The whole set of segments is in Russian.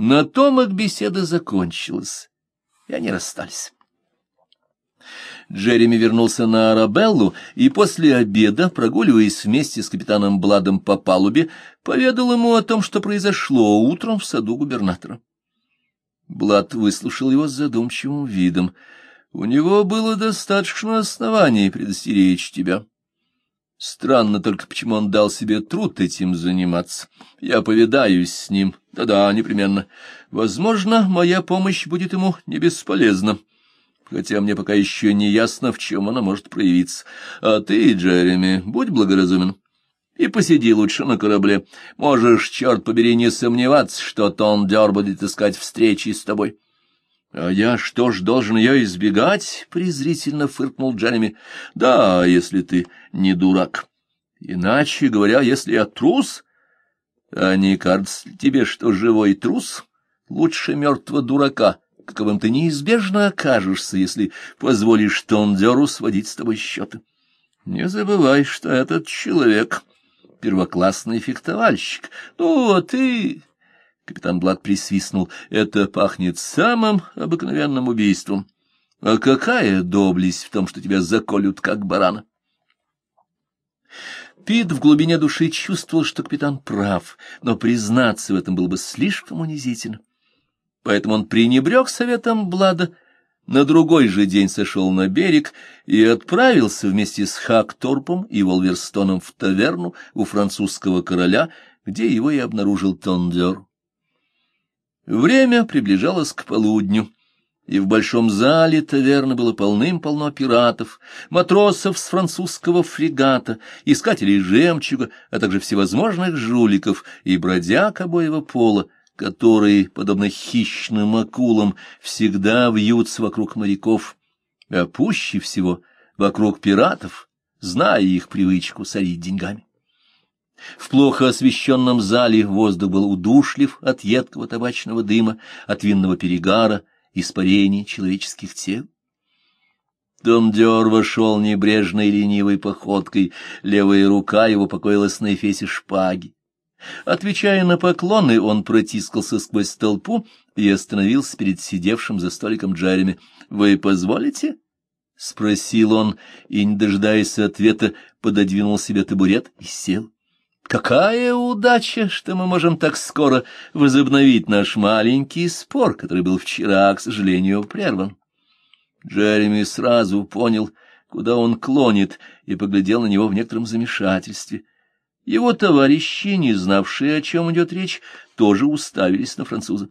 На том их беседа закончилась, и они расстались. Джереми вернулся на Арабеллу и после обеда, прогуливаясь вместе с капитаном Бладом по палубе, поведал ему о том, что произошло утром в саду губернатора. Блад выслушал его с задумчивым видом. — У него было достаточно оснований предостеречь тебя. Странно только, почему он дал себе труд этим заниматься. Я повидаюсь с ним. Да-да, непременно. Возможно, моя помощь будет ему не бесполезна хотя мне пока еще не ясно, в чем она может проявиться. А ты, Джереми, будь благоразумен и посиди лучше на корабле. Можешь, черт побери, не сомневаться, что Тондер будет искать встречи с тобой. — А я что ж, должен ее избегать? — презрительно фыркнул Джереми. — Да, если ты не дурак. Иначе говоря, если я трус... А не кажется тебе, что живой трус лучше мертвого дурака? — каковым ты неизбежно окажешься, если позволишь Тондеру сводить с тобой счеты. Не забывай, что этот человек — первоклассный фехтовальщик. Ну, а ты... Капитан Блад присвистнул. Это пахнет самым обыкновенным убийством. А какая доблесть в том, что тебя заколют, как барана? Пит в глубине души чувствовал, что капитан прав, но признаться в этом было бы слишком унизительно поэтому он пренебрег советом Блада, на другой же день сошел на берег и отправился вместе с Хакторпом и Волверстоном в таверну у французского короля, где его и обнаружил Тондер. Время приближалось к полудню, и в большом зале таверны было полным-полно пиратов, матросов с французского фрегата, искателей жемчуга, а также всевозможных жуликов и бродяг обоего пола, которые, подобно хищным акулам, всегда вьются вокруг моряков, а пуще всего вокруг пиратов, зная их привычку сорить деньгами. В плохо освещенном зале воздух был удушлив от едкого табачного дыма, от винного перегара, испарений человеческих тел. Дондер вошел небрежной ленивой походкой, левая рука его покоилась на эфесе шпаги. Отвечая на поклоны, он протискался сквозь толпу и остановился перед сидевшим за столиком Джереми. — Вы позволите? — спросил он, и, не дожидаясь ответа, пододвинул себе табурет и сел. — Какая удача, что мы можем так скоро возобновить наш маленький спор, который был вчера, к сожалению, прерван. Джереми сразу понял, куда он клонит, и поглядел на него в некотором замешательстве — его товарищи, не знавшие, о чем идет речь, тоже уставились на француза.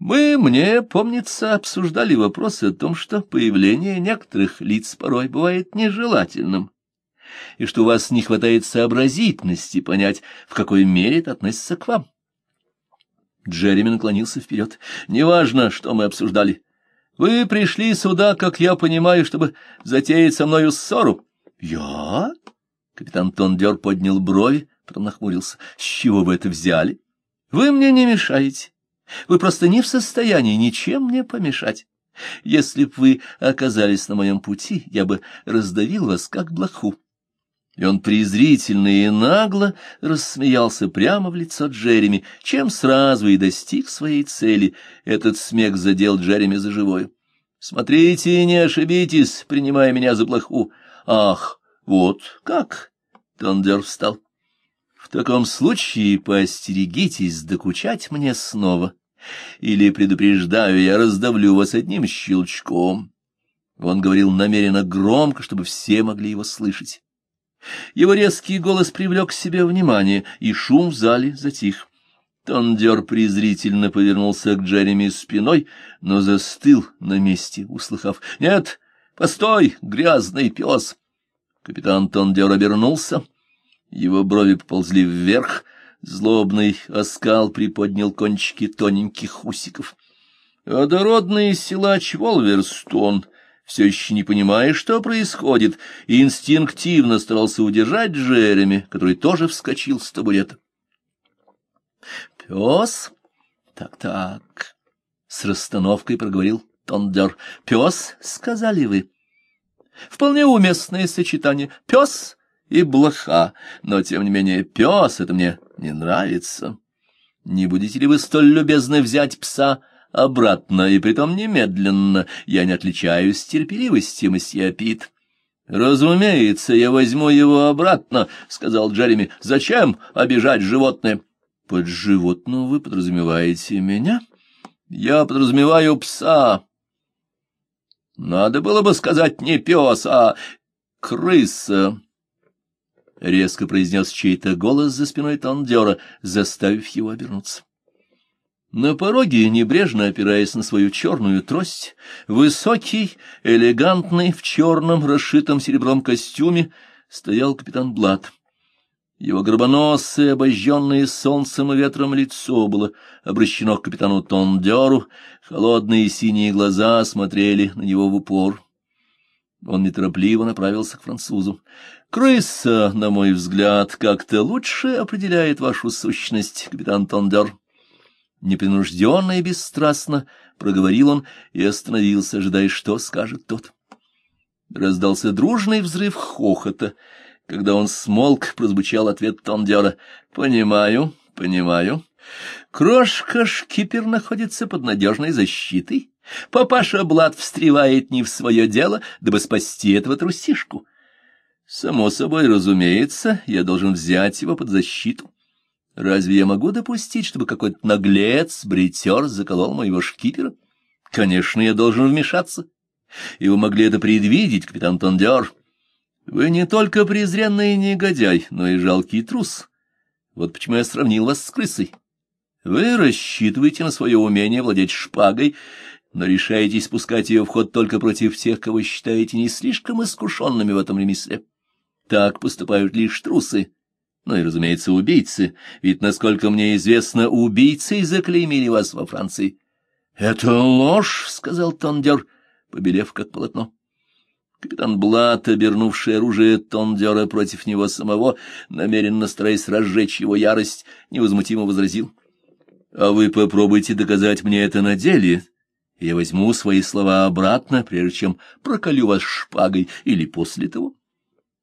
Мы, мне, помнится, обсуждали вопросы о том, что появление некоторых лиц порой бывает нежелательным, и что у вас не хватает сообразительности понять, в какой мере это относится к вам. Джереми наклонился вперед. «Неважно, что мы обсуждали. Вы пришли сюда, как я понимаю, чтобы затеять со мною ссору». «Я?» Капитан Тондер поднял брови, потом нахмурился. — С чего вы это взяли? — Вы мне не мешаете. Вы просто не в состоянии ничем мне помешать. Если б вы оказались на моем пути, я бы раздавил вас, как блоху. И он презрительно и нагло рассмеялся прямо в лицо Джереми, чем сразу и достиг своей цели. Этот смех задел Джереми за живое. — Смотрите, не ошибитесь, принимая меня за блоху. Ах! Вот как? Тондер встал. В таком случае поостерегитесь докучать мне снова, или, предупреждаю, я раздавлю вас одним щелчком. Он говорил намеренно громко, чтобы все могли его слышать. Его резкий голос привлек к себе внимание, и шум в зале затих. Тондер презрительно повернулся к Джереми спиной, но застыл на месте, услыхав «Нет, постой, грязный пес!» Капитан Тондер обернулся. Его брови поползли вверх. Злобный оскал приподнял кончики тоненьких усиков. А дородный силач Волверстон, все еще не понимая, что происходит, инстинктивно старался удержать Джереми, который тоже вскочил с табурета. «Пес? Так-так», — с расстановкой проговорил Тондер. «Пес, сказали вы?» Вполне уместное сочетание пес и блоха, но, тем не менее, пес — это мне не нравится. Не будете ли вы столь любезны взять пса обратно, и притом немедленно? Я не отличаюсь терпеливостью, месье Пит. — Разумеется, я возьму его обратно, — сказал Джереми. — Зачем обижать животное? — Под животным вы подразумеваете меня? — Я подразумеваю пса. — Надо было бы сказать не пес, а крыса. — резко произнес чей-то голос за спиной Тондера, заставив его обернуться. На пороге, небрежно опираясь на свою черную трость, высокий, элегантный, в черном, расшитом серебром костюме, стоял капитан Блад. Его гробоносое, обожженное солнцем и ветром лицо было обращено к капитану Тондеру, холодные синие глаза смотрели на него в упор. Он неторопливо направился к французу. «Крыса, на мой взгляд, как-то лучше определяет вашу сущность, капитан Тондер». Непринужденно и бесстрастно проговорил он и остановился, ожидая, что скажет тот. Раздался дружный взрыв хохота. Когда он смолк, прозвучал ответ Тондера. «Понимаю, понимаю. Крошка-шкипер находится под надежной защитой. Папаша Блад встревает не в свое дело, дабы спасти этого трусишку. Само собой, разумеется, я должен взять его под защиту. Разве я могу допустить, чтобы какой-то наглец, бритер заколол моего шкипера? Конечно, я должен вмешаться. И вы могли это предвидеть, капитан Тондер. Вы не только презренный негодяй, но и жалкий трус. Вот почему я сравнил вас с крысой. Вы рассчитываете на свое умение владеть шпагой, но решаетесь пускать ее в ход только против тех, кого считаете не слишком искушенными в этом ремесле. Так поступают лишь трусы, ну и, разумеется, убийцы, ведь, насколько мне известно, убийцы заклеймили вас во Франции. — Это ложь, — сказал Тондер, побелев как полотно. Капитан Блат, обернувший оружие Тондера против него самого, намеренно стараясь разжечь его ярость, невозмутимо возразил. — А вы попробуйте доказать мне это на деле. Я возьму свои слова обратно, прежде чем проколю вас шпагой или после того.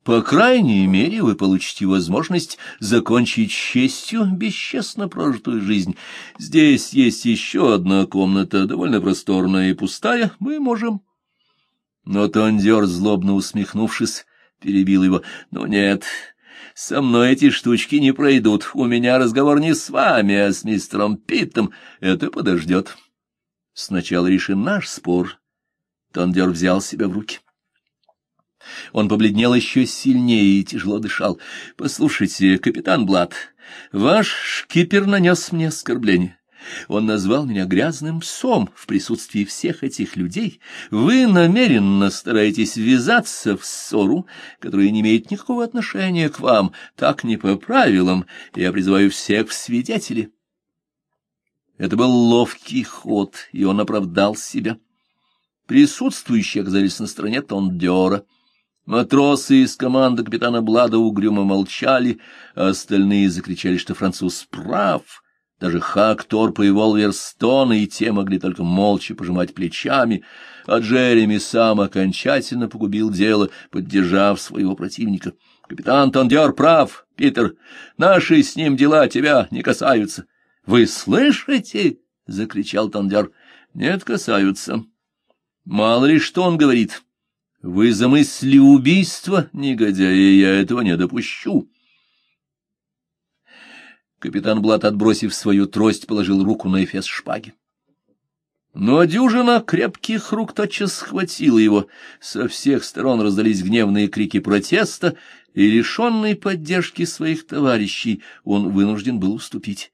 По крайней мере, вы получите возможность закончить честью бесчестно прожитую жизнь. Здесь есть еще одна комната, довольно просторная и пустая. Мы можем... Но Тондер, злобно усмехнувшись, перебил его. Ну нет, со мной эти штучки не пройдут. У меня разговор не с вами, а с мистером Питтом. Это подождет. Сначала решим наш спор. Тондер взял себя в руки. Он побледнел еще сильнее и тяжело дышал. — Послушайте, капитан Блад, ваш шкипер нанес мне оскорбление. Он назвал меня грязным псом в присутствии всех этих людей. Вы намеренно стараетесь ввязаться в ссору, которая не имеет никакого отношения к вам, так не по правилам. Я призываю всех в свидетели. Это был ловкий ход, и он оправдал себя. Присутствующие оказались на стороне Тондера. Матросы из команды капитана Блада угрюмо молчали, а остальные закричали, что француз прав. Даже Хак, Торп и Волверстон и те могли только молча пожимать плечами, а Джереми сам окончательно погубил дело, поддержав своего противника. «Капитан Тондер прав, Питер, наши с ним дела тебя не касаются». «Вы слышите?» — закричал Тондер. «Нет, касаются. Мало ли что он говорит». Вы замысли убийство, негодяи, я этого не допущу. Капитан Блат, отбросив свою трость, положил руку на эфес шпаги. Но дюжина крепких рук тотчас схватила его. Со всех сторон раздались гневные крики протеста, и, лишенный поддержки своих товарищей, он вынужден был уступить.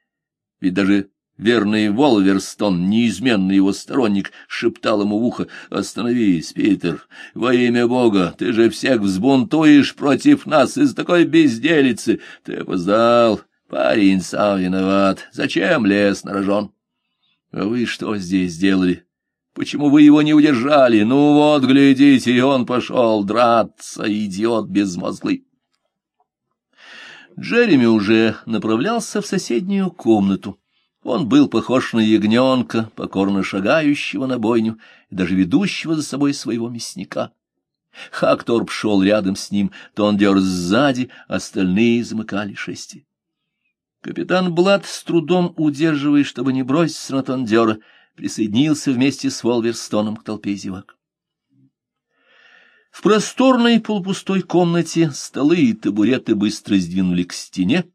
Ведь даже Верный Волверстон, неизменный его сторонник, шептал ему в ухо, «Остановись, Питер, во имя Бога, ты же всех взбунтуешь против нас из такой безделицы. Ты опоздал, парень сам виноват. Зачем лес на рожон?» «А вы что здесь делали? Почему вы его не удержали? Ну вот, глядите, и он пошел драться, идиот безмозглый!» Джереми уже направлялся в соседнюю комнату. Он был похож на ягненка, покорно шагающего на бойню и даже ведущего за собой своего мясника. Хакторп шел рядом с ним, то он дерз сзади, остальные замыкали шести. Капитан Блад, с трудом удерживая, чтобы не броситься на Тондера, присоединился вместе с Волверстоном к толпе зевак. В просторной полупустой комнате столы и табуреты быстро сдвинули к стене.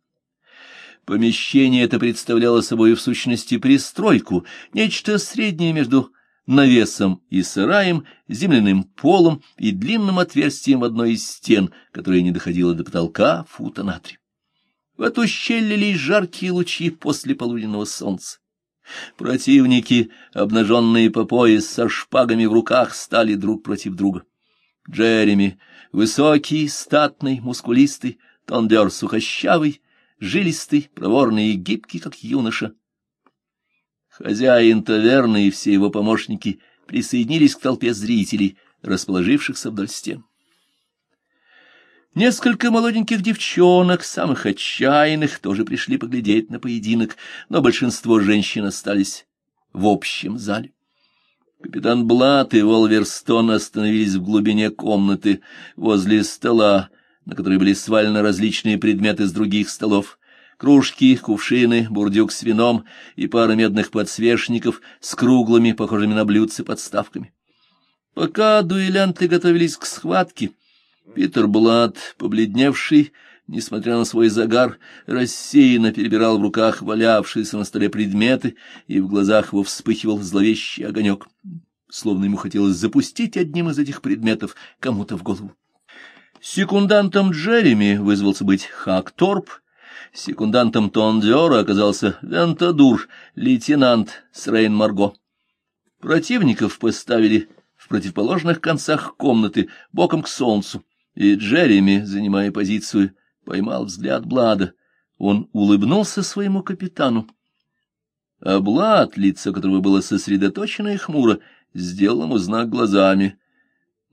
Помещение это представляло собой в сущности пристройку, нечто среднее между навесом и сараем, земляным полом и длинным отверстием в одной из стен, которое не доходило до потолка фута на три. В эту щель лились жаркие лучи после полуденного солнца. Противники, обнаженные по пояс, со шпагами в руках, стали друг против друга. Джереми, высокий, статный, мускулистый, Тондер сухощавый, жилистый, проворный и гибкий, как юноша. Хозяин таверны и все его помощники присоединились к толпе зрителей, расположившихся вдоль стен. Несколько молоденьких девчонок, самых отчаянных, тоже пришли поглядеть на поединок, но большинство женщин остались в общем зале. Капитан Блат и Волверстон остановились в глубине комнаты, возле стола, на которой были свалены различные предметы с других столов. Кружки, кувшины, бурдюк с вином и пара медных подсвечников с круглыми, похожими на блюдцы, подставками. Пока дуэлянты готовились к схватке, Питер Блад, побледневший, несмотря на свой загар, рассеянно перебирал в руках валявшиеся на столе предметы, и в глазах его вспыхивал зловещий огонек, словно ему хотелось запустить одним из этих предметов кому-то в голову. Секундантом Джереми вызвался быть Хакторп, секундантом Тондера оказался Вентадур, лейтенант Срейн Марго. Противников поставили в противоположных концах комнаты, боком к солнцу и Джереми, занимая позицию, поймал взгляд Блада. Он улыбнулся своему капитану. А Блад, лицо которого было сосредоточено и хмуро, сделал ему знак глазами.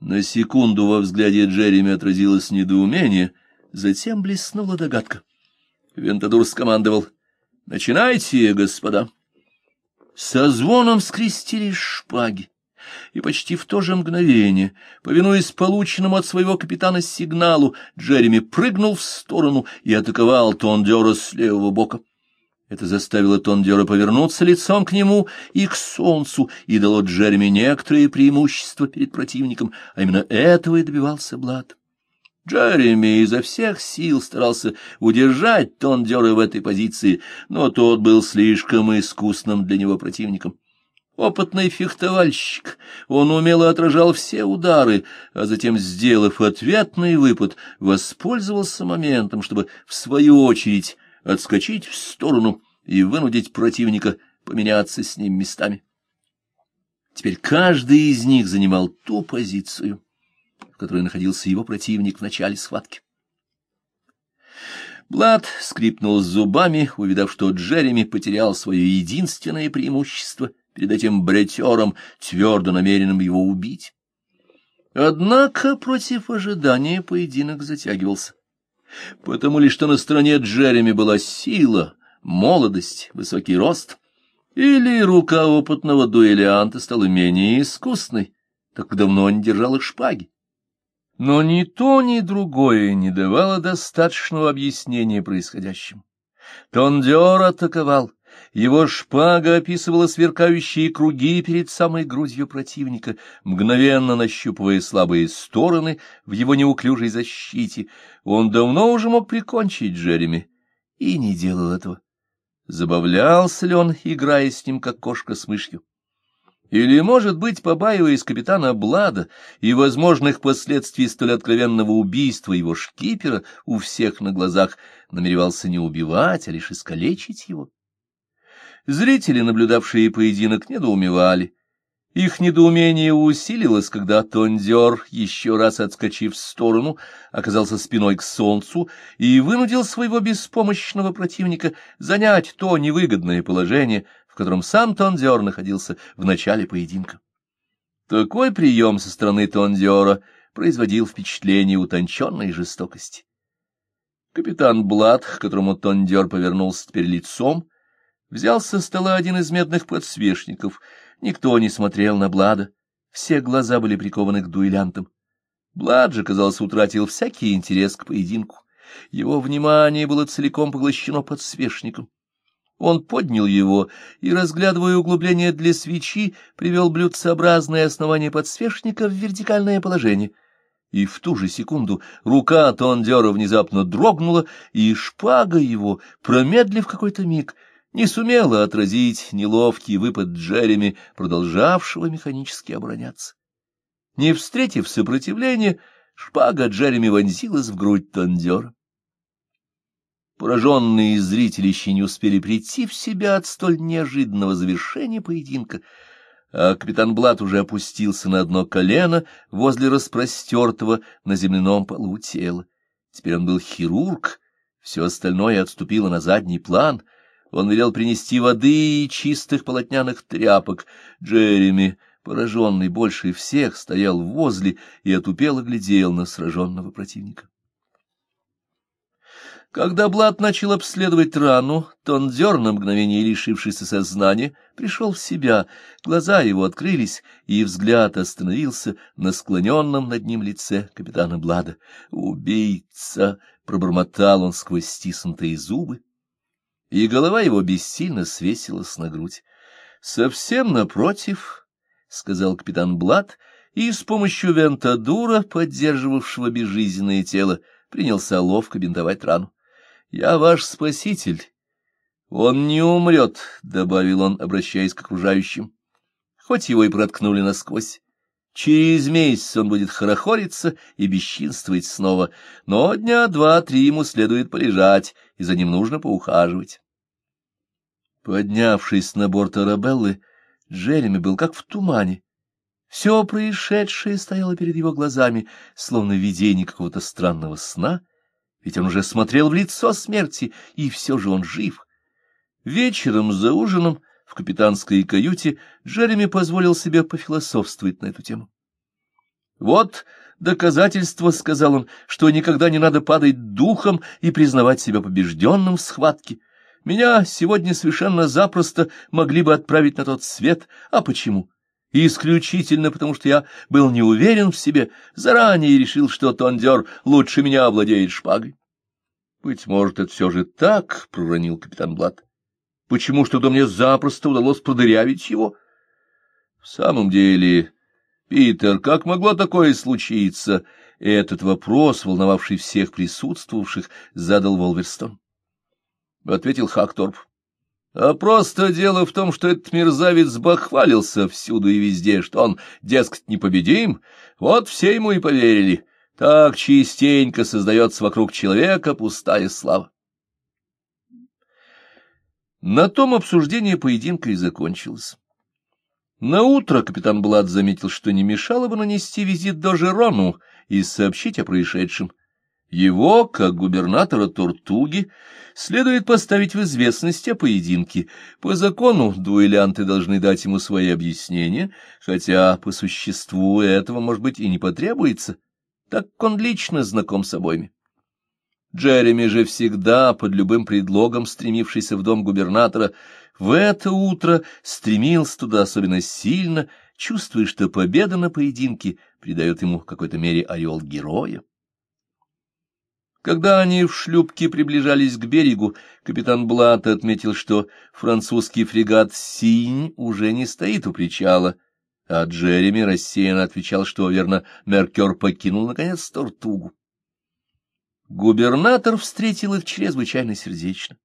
На секунду во взгляде Джереми отразилось недоумение, затем блеснула догадка. Вентадур скомандовал «Начинайте, господа!» Со звоном скрестились шпаги и почти в то же мгновение, повинуясь полученному от своего капитана сигналу, Джереми прыгнул в сторону и атаковал Тондера с левого бока. Это заставило Тондера повернуться лицом к нему и к солнцу, и дало Джереми некоторые преимущества перед противником, а именно этого и добивался Блад. Джереми изо всех сил старался удержать Тондера в этой позиции, но тот был слишком искусным для него противником. Опытный фехтовальщик, он умело отражал все удары, а затем, сделав ответный выпад, воспользовался моментом, чтобы, в свою очередь, отскочить в сторону и вынудить противника поменяться с ним местами. Теперь каждый из них занимал ту позицию, в которой находился его противник в начале схватки. Блад скрипнул зубами, увидав, что Джереми потерял свое единственное преимущество — перед этим бретером, твердо намеренным его убить. Однако против ожидания поединок затягивался. Потому ли, что на стороне Джереми была сила, молодость, высокий рост, или рука опытного дуэлянта стала менее искусной, так давно не держала шпаги. Но ни то, ни другое не давало достаточного объяснения происходящему. Тондер атаковал, его шпага описывала сверкающие круги перед самой грудью противника, мгновенно нащупывая слабые стороны в его неуклюжей защите. Он давно уже мог прикончить Джереми и не делал этого. Забавлялся ли он, играя с ним, как кошка с мышью? Или, может быть, побаиваясь капитана Блада и возможных последствий столь откровенного убийства его шкипера у всех на глазах, намеревался не убивать, а лишь искалечить его? Зрители, наблюдавшие поединок, недоумевали. Их недоумение усилилось, когда Тондер, еще раз отскочив в сторону, оказался спиной к солнцу и вынудил своего беспомощного противника занять то невыгодное положение, в котором сам Тондер находился в начале поединка. Такой прием со стороны Тондера производил впечатление утонченной жестокости. Капитан Блад, которому Тондер повернулся теперь лицом, Взял со стола один из медных подсвечников. Никто не смотрел на Блада. Все глаза были прикованы к дуэлянтам. Блад же, казалось, утратил всякий интерес к поединку Его внимание было целиком поглощено подсвечником. Он поднял его и, разглядывая углубление для свечи, привел блюдцеобразное основание подсвечника в вертикальное положение. И в ту же секунду рука Тондера внезапно дрогнула, и шпага его, промедлив какой-то миг, не сумела отразить неловкий выпад Джереми, продолжавшего механически обороняться. Не встретив сопротивления, шпага Джереми вонзилась в грудь Тондера. Пораженные зрители еще не успели прийти в себя от столь неожиданного завершения поединка, а капитан Блат уже опустился на одно колено возле распростертого на земляном полу тела. Теперь он был хирург, все остальное отступило на задний план. Он велел принести воды и чистых полотняных тряпок. Джереми, пораженный больше всех, стоял возле и отупело глядел на сраженного противника. Когда Блад начал обследовать рану, Тондер, на мгновение лишившийся сознания, пришел в себя, глаза его открылись, и взгляд остановился на склоненном над ним лице капитана Блада. «Убийца!» — пробормотал он сквозь стиснутые зубы, и голова его бессильно свесилась на грудь. «Совсем напротив», — сказал капитан Блад, и с помощью вентадура, поддерживавшего безжизненное тело, принялся ловко бинтовать рану. Я ваш спаситель. Он не умрет, — добавил он, обращаясь к окружающим. Хоть его и проткнули насквозь. Через месяц он будет хорохориться и бесчинствовать снова, но дня два-три ему следует полежать, и за ним нужно поухаживать. Поднявшись на борт Арабеллы, Джереми был как в тумане. Все происшедшее стояло перед его глазами, словно видение какого-то странного сна — ведь он уже смотрел в лицо смерти, и все же он жив. Вечером за ужином в капитанской каюте Джереми позволил себе пофилософствовать на эту тему. «Вот доказательство, — сказал он, — что никогда не надо падать духом и признавать себя побежденным в схватке. Меня сегодня совершенно запросто могли бы отправить на тот свет. А почему? исключительно потому, что я был не уверен в себе, заранее решил, что Тондер лучше меня овладеет шпагой. — Быть может, это все же так, — проронил капитан Блад. — Почему что-то мне запросто удалось продырявить его? — В самом деле, Питер, как могло такое случиться? Этот вопрос, волновавший всех присутствовавших, задал Волверстон. Ответил Хакторп. А просто дело в том, что этот мерзавец бахвалился всюду и везде, что он, дескать, непобедим. Вот все ему и поверили. Так частенько создается вокруг человека пустая слава. На том обсуждение поединка и закончилось. На утро капитан Блад заметил, что не мешало бы нанести визит до Жерону и сообщить о происшедшем. Его, как губернатора Тортуги, следует поставить в известность о поединке. По закону дуэлянты должны дать ему свои объяснения, хотя по существу этого, может быть, и не потребуется, так как он лично знаком с обоими. Джереми же всегда, под любым предлогом стремившийся в дом губернатора, в это утро стремился туда особенно сильно, чувствуя, что победа на поединке придает ему в какой-то мере ореол героя. Когда они в шлюпке приближались к берегу, капитан Блат отметил, что французский фрегат «Синь» уже не стоит у причала, а Джереми рассеянно отвечал, что, верно, Меркер покинул, наконец, Тортугу. Губернатор встретил их чрезвычайно сердечно.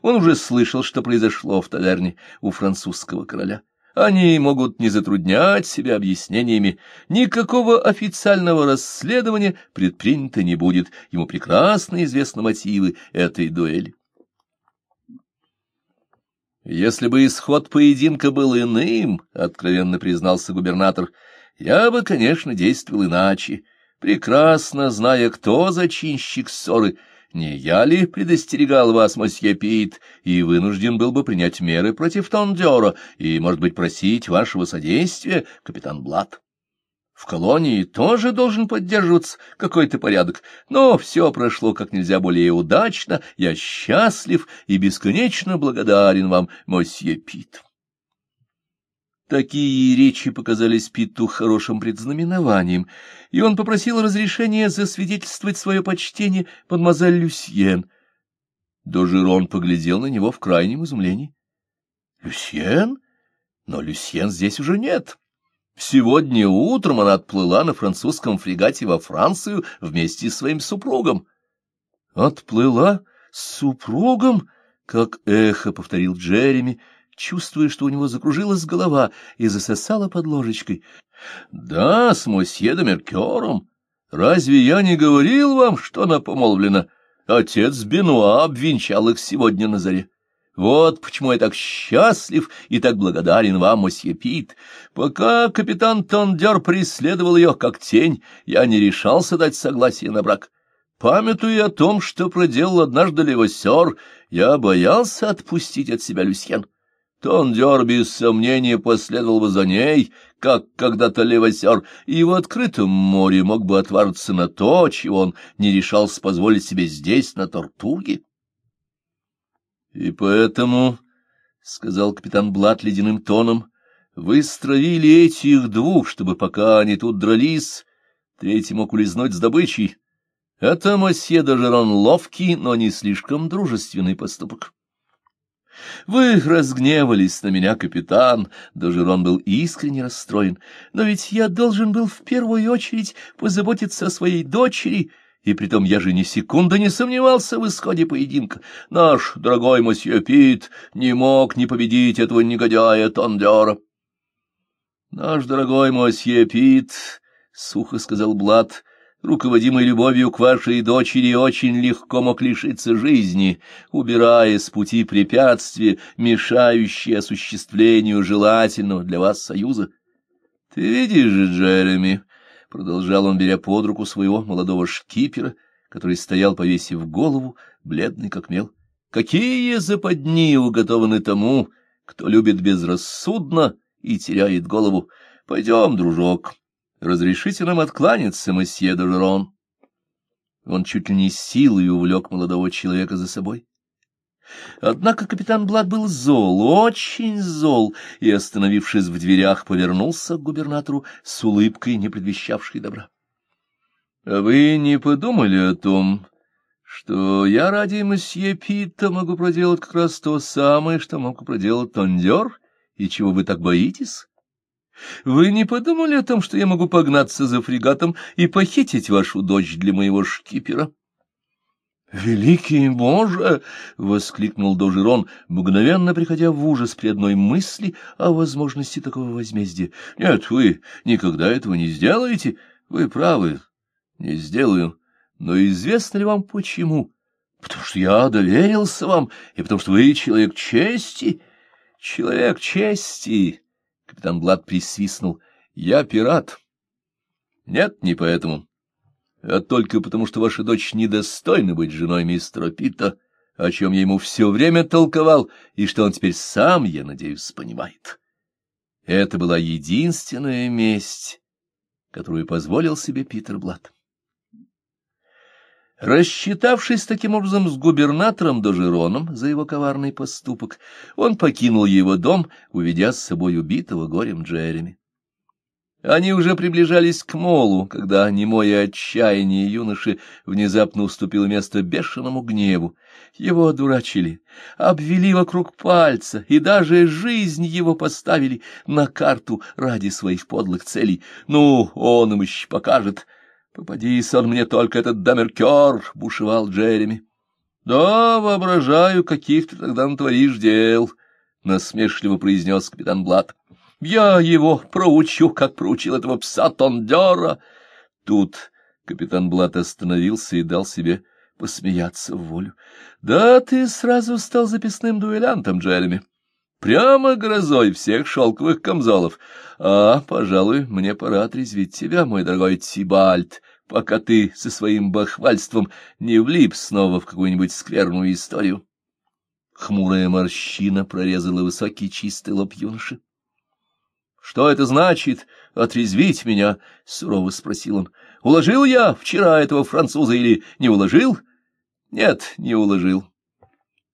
Он уже слышал, что произошло в таверне у французского короля. Они могут не затруднять себя объяснениями. Никакого официального расследования предпринято не будет. Ему прекрасно известны мотивы этой дуэли. Если бы исход поединка был иным, — откровенно признался губернатор, — я бы, конечно, действовал иначе, прекрасно зная, кто зачинщик ссоры, не я ли предостерегал вас, мосье Пит, и вынужден был бы принять меры против Тондера и, может быть, просить вашего содействия, капитан Блат? В колонии тоже должен поддерживаться какой-то порядок, но все прошло как нельзя более удачно, я счастлив и бесконечно благодарен вам, мосье Пит. Такие речи показались Питту хорошим предзнаменованием, и он попросил разрешения засвидетельствовать свое почтение мадемуазель Люсьен. Дожерон поглядел на него в крайнем изумлении. — Люсьен? Но Люсьен здесь уже нет. Сегодня утром она отплыла на французском фрегате во Францию вместе с своим супругом. — Отплыла с супругом? — как эхо повторил Джереми, — чувствуя, что у него закружилась голова и засосала под ложечкой. — Да, с мосье де Меркером. Разве я не говорил вам, что она помолвлена? Отец Бенуа обвенчал их сегодня на заре. Вот почему я так счастлив и так благодарен вам, мосье Пит. Пока капитан Тондер преследовал ее как тень, я не решался дать согласие на брак. Памятуя о том, что проделал однажды Левосер, я боялся отпустить от себя Люсьен. Тондер без сомнения последовал бы за ней, как когда-то левосер, и в открытом море мог бы отвариться на то, чего он не решался позволить себе здесь, на Тортурге. — И поэтому, — сказал капитан Блат ледяным тоном, — вы стравили этих двух, чтобы пока они тут дрались, третий мог улизнуть с добычей. Это, мосье Дажерон, ловкий, но не слишком дружественный поступок. Вы разгневались на меня, капитан, Дожерон был искренне расстроен, но ведь я должен был в первую очередь позаботиться о своей дочери, и притом я же ни секунды не сомневался в исходе поединка. Наш дорогой мосье Пит не мог не победить этого негодяя Тондера. — Наш дорогой мосье Пит, — сухо сказал Блад, руководимый любовью к вашей дочери, очень легко мог лишиться жизни, убирая с пути препятствия, мешающие осуществлению желательного для вас союза. — Ты видишь же, Джереми, — продолжал он, беря под руку своего молодого шкипера, который стоял, повесив голову, бледный как мел, — какие западни уготованы тому, кто любит безрассудно и теряет голову. Пойдем, дружок. — Разрешите нам откланяться, месье Дожерон. Он чуть ли не силой увлек молодого человека за собой. Однако капитан Блад был зол, очень зол, и, остановившись в дверях, повернулся к губернатору с улыбкой, не предвещавшей добра. — Вы не подумали о том, что я ради месье Питта могу проделать как раз то самое, что мог проделать Тондер, и чего вы так боитесь? Вы не подумали о том, что я могу погнаться за фрегатом и похитить вашу дочь для моего шкипера? — Великий Боже! — воскликнул Дожерон, мгновенно приходя в ужас при одной мысли о возможности такого возмездия. — Нет, вы никогда этого не сделаете. Вы правы, не сделаю. Но известно ли вам почему? Потому что я доверился вам, и потому что вы человек чести. Человек чести! Капитан Блад присвистнул. — Я пират. — Нет, не поэтому. А только потому, что ваша дочь недостойна быть женой мистера Питта, о чем я ему все время толковал, и что он теперь сам, я надеюсь, понимает. Это была единственная месть, которую позволил себе Питер Блад. Рассчитавшись таким образом с губернатором Дожероном за его коварный поступок, он покинул его дом, уведя с собой убитого горем Джереми. Они уже приближались к молу, когда немое отчаяние юноши внезапно уступило место бешеному гневу. Его одурачили, обвели вокруг пальца и даже жизнь его поставили на карту ради своих подлых целей. Ну, он им еще покажет — Попадись он мне только этот дамеркер, — бушевал Джереми. — Да, воображаю, каких ты тогда натворишь дел, — насмешливо произнес капитан Блад. — Я его проучу, как проучил этого пса Тондера. Тут капитан Блад остановился и дал себе посмеяться в волю. — Да ты сразу стал записным дуэлянтом, Джереми. Прямо грозой всех шелковых камзолов. А, пожалуй, мне пора отрезвить тебя, мой дорогой Тибальт, пока ты со своим бахвальством не влип снова в какую-нибудь скверную историю. Хмурая морщина прорезала высокий чистый лоб юноши. — Что это значит, отрезвить меня? — сурово спросил он. — Уложил я вчера этого француза или не уложил? — Нет, не уложил.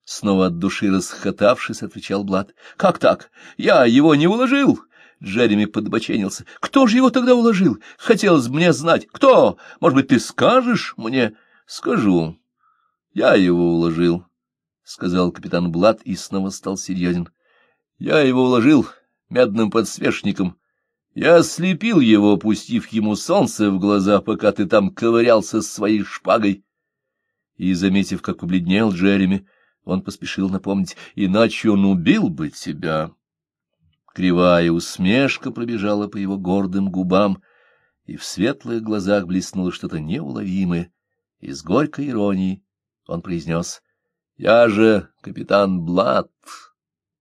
Снова от души расхотавшись, отвечал Блад. — Как так? Я его не уложил? Джереми подбоченился. — Кто же его тогда уложил? Хотелось бы мне знать. Кто? Может быть, ты скажешь мне? — Скажу. Я его уложил, — сказал капитан Блад и снова стал серьезен. — Я его уложил медным подсвечником. Я ослепил его, опустив ему солнце в глаза, пока ты там ковырялся с своей шпагой. И, заметив, как побледнел Джереми, он поспешил напомнить, иначе он убил бы тебя. Кривая усмешка пробежала по его гордым губам, и в светлых глазах блеснуло что-то неуловимое, и с горькой иронией он произнес, — Я же капитан Блад.